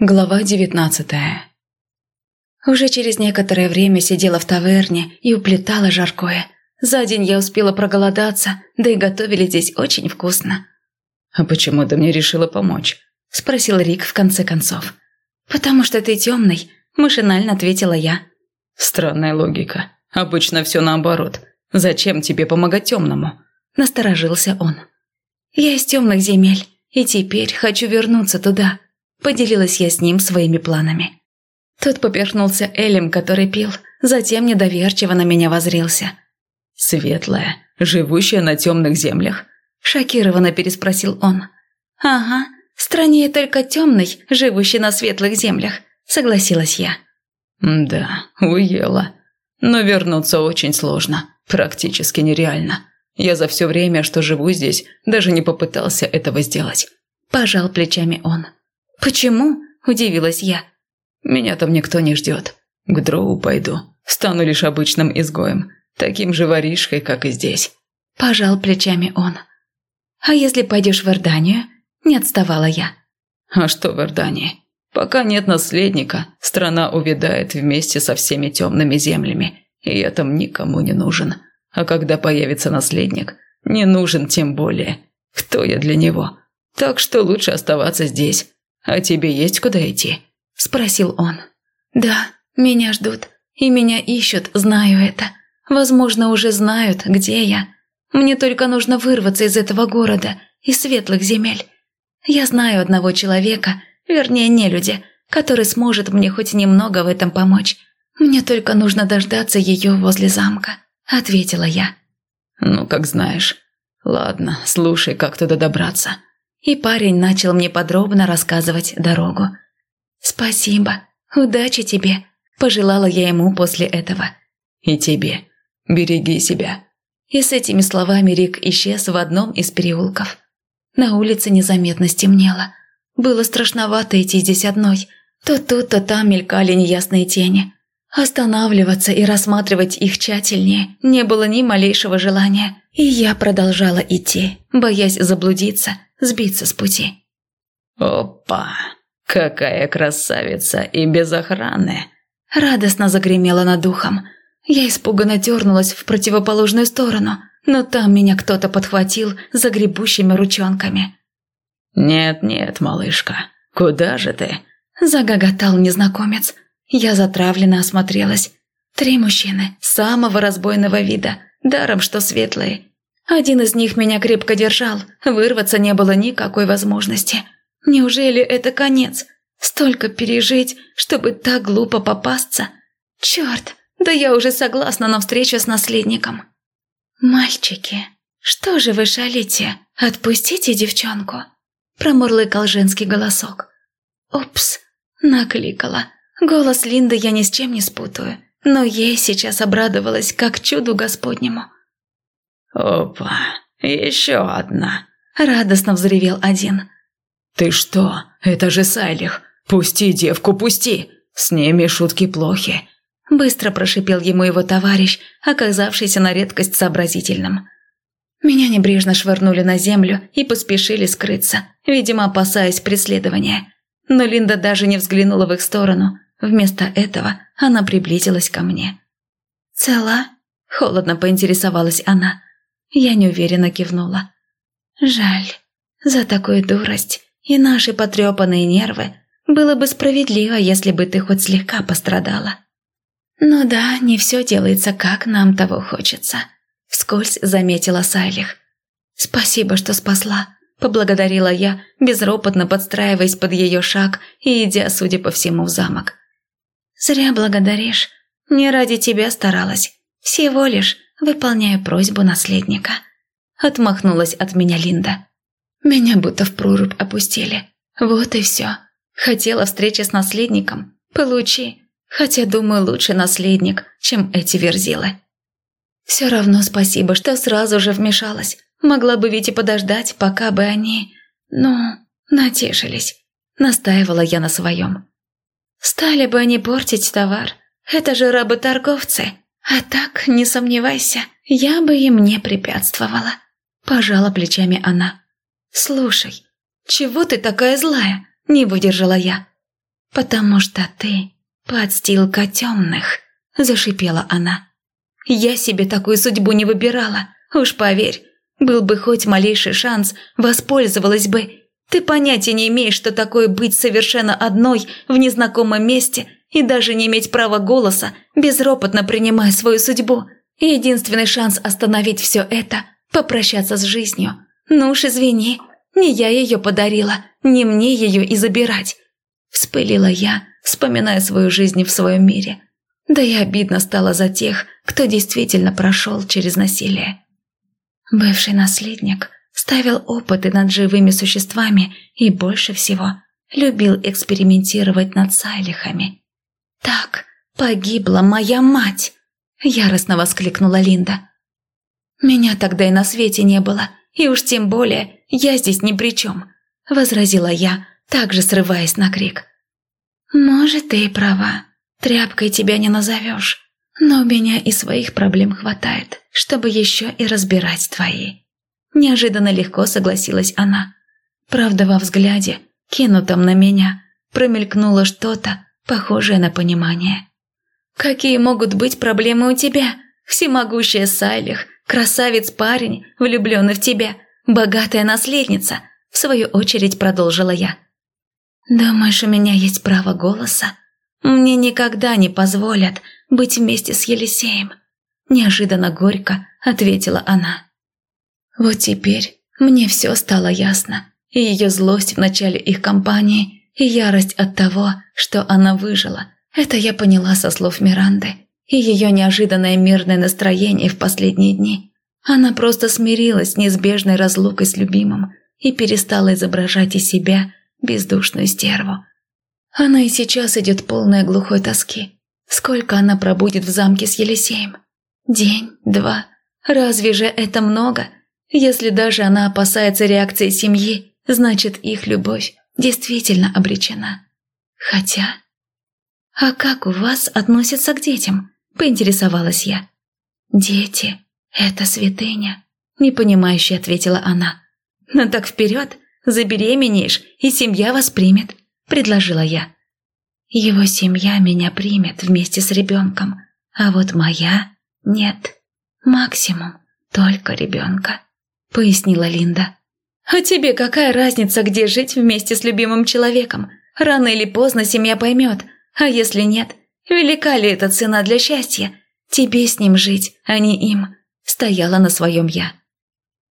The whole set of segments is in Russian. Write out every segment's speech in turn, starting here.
Глава девятнадцатая Уже через некоторое время сидела в таверне и уплетала жаркое. За день я успела проголодаться, да и готовили здесь очень вкусно. «А почему ты мне решила помочь?» – спросил Рик в конце концов. «Потому что ты темный», – машинально ответила я. «Странная логика. Обычно все наоборот. Зачем тебе помогать темному?» – насторожился он. «Я из темных земель, и теперь хочу вернуться туда», – поделилась я с ним своими планами. Тот поперхнулся Элем, который пил, затем недоверчиво на меня возрился. «Светлая, живущая на темных землях?» – шокированно переспросил он. «Ага, страннее только темный, живущий на светлых землях», – согласилась я. «Да, уела. Но вернуться очень сложно, практически нереально. Я за все время, что живу здесь, даже не попытался этого сделать». Пожал плечами он. «Почему?» – удивилась я. «Меня там никто не ждет. К дроу пойду. Стану лишь обычным изгоем, таким же воришкой, как и здесь». Пожал плечами он. «А если пойдешь в Эрданию?» – не отставала я. «А что в Эрдании? Пока нет наследника, страна увядает вместе со всеми темными землями, и я там никому не нужен. А когда появится наследник, не нужен тем более. Кто я для него? Так что лучше оставаться здесь. А тебе есть куда идти?» – спросил он. «Да, меня ждут, и меня ищут, знаю это. Возможно, уже знают, где я. Мне только нужно вырваться из этого города, из светлых земель. Я знаю одного человека, вернее, не люди, который сможет мне хоть немного в этом помочь. Мне только нужно дождаться ее возле замка», – ответила я. «Ну, как знаешь. Ладно, слушай, как туда добраться». И парень начал мне подробно рассказывать дорогу. «Спасибо. Удачи тебе», – пожелала я ему после этого. «И тебе. Береги себя». И с этими словами Рик исчез в одном из переулков. На улице незаметно стемнело. Было страшновато идти здесь одной. То тут, то там мелькали неясные тени. Останавливаться и рассматривать их тщательнее не было ни малейшего желания. И я продолжала идти, боясь заблудиться, сбиться с пути. «Опа! Какая красавица и без охраны!» Радостно загремела над духом. Я испуганно дернулась в противоположную сторону, но там меня кто-то подхватил за гребущими ручонками. «Нет-нет, малышка, куда же ты?» – загоготал незнакомец. Я затравленно осмотрелась. Три мужчины, самого разбойного вида, даром что светлые. Один из них меня крепко держал, вырваться не было никакой возможности. Неужели это конец? Столько пережить, чтобы так глупо попасться? Черт, да я уже согласна на встречу с наследником. «Мальчики, что же вы шалите? Отпустите девчонку!» Промурлыкал женский голосок. «Упс!» – накликала. Голос Линды я ни с чем не спутаю, но ей сейчас обрадовалась, как чуду Господнему. «Опа, еще одна!» – радостно взревел один. «Ты что? Это же Сайлих! Пусти девку, пусти! С ними шутки плохи!» Быстро прошипел ему его товарищ, оказавшийся на редкость сообразительным. Меня небрежно швырнули на землю и поспешили скрыться, видимо, опасаясь преследования. Но Линда даже не взглянула в их сторону. Вместо этого она приблизилась ко мне. «Цела?» – холодно поинтересовалась она. Я неуверенно кивнула. «Жаль. За такую дурость и наши потрепанные нервы было бы справедливо, если бы ты хоть слегка пострадала». «Ну да, не все делается, как нам того хочется», – вскользь заметила Сайлих. «Спасибо, что спасла», – поблагодарила я, безропотно подстраиваясь под ее шаг и идя, судя по всему, в замок. «Зря благодаришь. Не ради тебя старалась. Всего лишь выполняя просьбу наследника». Отмахнулась от меня Линда. Меня будто в прорубь опустили. Вот и все. Хотела встречи с наследником. Получи. Хотя, думаю, лучше наследник, чем эти верзилы. Все равно спасибо, что сразу же вмешалась. Могла бы ведь и подождать, пока бы они... Ну, натешились. Настаивала я на своем. Стали бы они портить товар. Это же рабы-торговцы. А так, не сомневайся, я бы им не препятствовала. Пожала плечами она. Слушай, чего ты такая злая? Не выдержала я. потому что ты подстилка темных», – зашипела она. «Я себе такую судьбу не выбирала, уж поверь. Был бы хоть малейший шанс, воспользовалась бы. Ты понятия не имеешь, что такое быть совершенно одной в незнакомом месте и даже не иметь права голоса, безропотно принимая свою судьбу. Единственный шанс остановить все это – попрощаться с жизнью. Ну уж извини, не я ее подарила, не мне ее и забирать. Вспылила я, вспоминая свою жизнь в своем мире. Да и обидно стало за тех, кто действительно прошел через насилие. Бывший наследник ставил опыты над живыми существами и больше всего любил экспериментировать над сайлихами. «Так погибла моя мать!» – яростно воскликнула Линда. «Меня тогда и на свете не было, и уж тем более я здесь ни при чем», – возразила я, также срываясь на крик. «Может, ты и права, тряпкой тебя не назовешь, но у меня и своих проблем хватает, чтобы еще и разбирать твои». Неожиданно легко согласилась она. Правда, во взгляде, кинутом на меня, промелькнуло что-то, похожее на понимание. «Какие могут быть проблемы у тебя? Всемогущая Сайлих, красавец-парень, влюбленный в тебя, богатая наследница», в свою очередь продолжила я. «Думаешь, у меня есть право голоса? Мне никогда не позволят быть вместе с Елисеем», неожиданно горько ответила она. Вот теперь мне все стало ясно, и ее злость в начале их компании – и ярость от того, что она выжила. Это я поняла со слов Миранды. И ее неожиданное мирное настроение в последние дни. Она просто смирилась с неизбежной разлукой с любимым и перестала изображать из себя бездушную стерву. Она и сейчас идет полная глухой тоски. Сколько она пробудет в замке с Елисеем? День, два. Разве же это много? Если даже она опасается реакции семьи, значит их любовь действительно обречена. Хотя... «А как у вас относятся к детям?» – поинтересовалась я. «Дети – это святыня», – непонимающе ответила она. «Ну так вперед, забеременеешь, и семья вас примет», – предложила я. «Его семья меня примет вместе с ребенком, а вот моя – нет. Максимум только ребенка», – пояснила Линда. А тебе какая разница, где жить вместе с любимым человеком? Рано или поздно семья поймет. А если нет, велика ли эта цена для счастья? Тебе с ним жить, а не им. Стояла на своем я.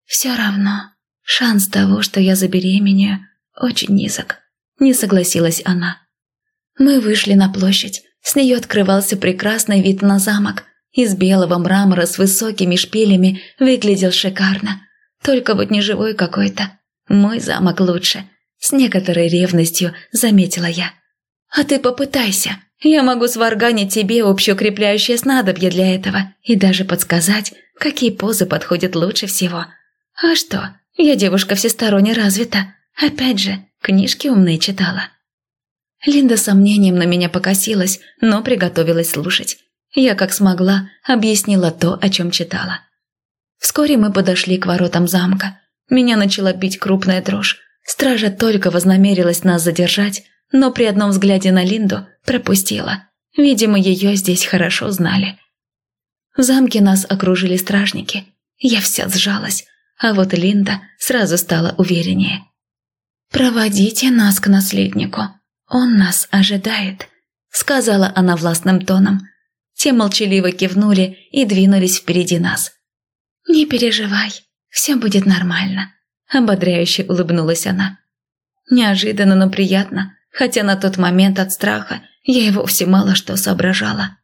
Все равно, шанс того, что я забеременею, очень низок. Не согласилась она. Мы вышли на площадь. С нее открывался прекрасный вид на замок. Из белого мрамора с высокими шпилями выглядел шикарно. Только вот не живой какой-то. Мой замок лучше. С некоторой ревностью заметила я. А ты попытайся. Я могу сварганить тебе общеукрепляющее снадобье для этого и даже подсказать, какие позы подходят лучше всего. А что, я девушка всесторонне развита. Опять же, книжки умные читала. Линда сомнением на меня покосилась, но приготовилась слушать. Я, как смогла, объяснила то, о чем читала. Вскоре мы подошли к воротам замка. Меня начала бить крупная дрожь. Стража только вознамерилась нас задержать, но при одном взгляде на Линду пропустила. Видимо, ее здесь хорошо знали. В замке нас окружили стражники. Я вся сжалась, а вот Линда сразу стала увереннее. «Проводите нас к наследнику. Он нас ожидает», — сказала она властным тоном. Те молчаливо кивнули и двинулись впереди нас. «Не переживай, все будет нормально», – ободряюще улыбнулась она. Неожиданно, но приятно, хотя на тот момент от страха я и вовсе мало что соображала.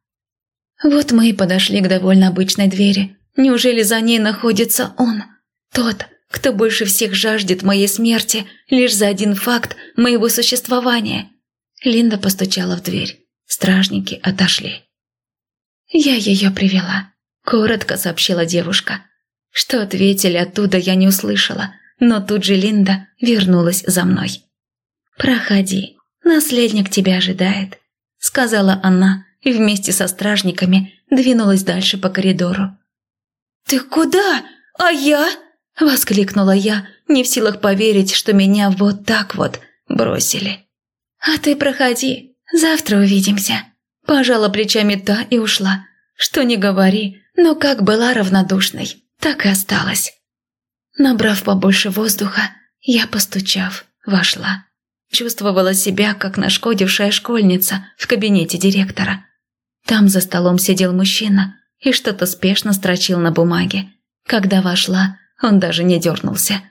Вот мы и подошли к довольно обычной двери. Неужели за ней находится он? Тот, кто больше всех жаждет моей смерти лишь за один факт моего существования. Линда постучала в дверь. Стражники отошли. «Я ее привела», – коротко сообщила девушка. Что ответили оттуда, я не услышала, но тут же Линда вернулась за мной. «Проходи, наследник тебя ожидает», — сказала она и вместе со стражниками двинулась дальше по коридору. «Ты куда? А я?» – воскликнула я, не в силах поверить, что меня вот так вот бросили. «А ты проходи, завтра увидимся». Пожала плечами та и ушла. Что не говори, но как была равнодушной, так и осталась. Набрав побольше воздуха, я, постучав, вошла. Чувствовала себя, как нашкодившая школьница в кабинете директора. Там за столом сидел мужчина и что-то спешно строчил на бумаге. Когда вошла, он даже не дернулся.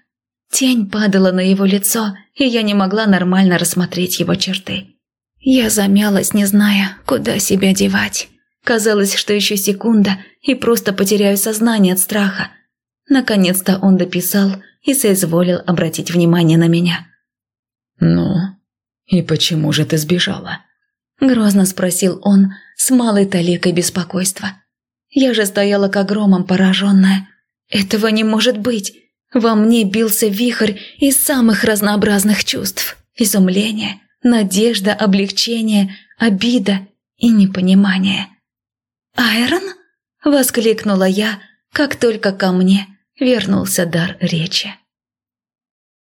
Тень падала на его лицо, и я не могла нормально рассмотреть его черты. Я замялась, не зная, куда себя девать. Казалось, что еще секунда, и просто потеряю сознание от страха. Наконец-то он дописал и соизволил обратить внимание на меня. «Ну, и почему же ты сбежала?» Грозно спросил он с малой таликой беспокойства. Я же стояла как громом пораженная. Этого не может быть. Во мне бился вихрь из самых разнообразных чувств. Изумление, надежда, облегчение, обида и непонимание. «Айрон?» – воскликнула я, как только ко мне вернулся дар речи.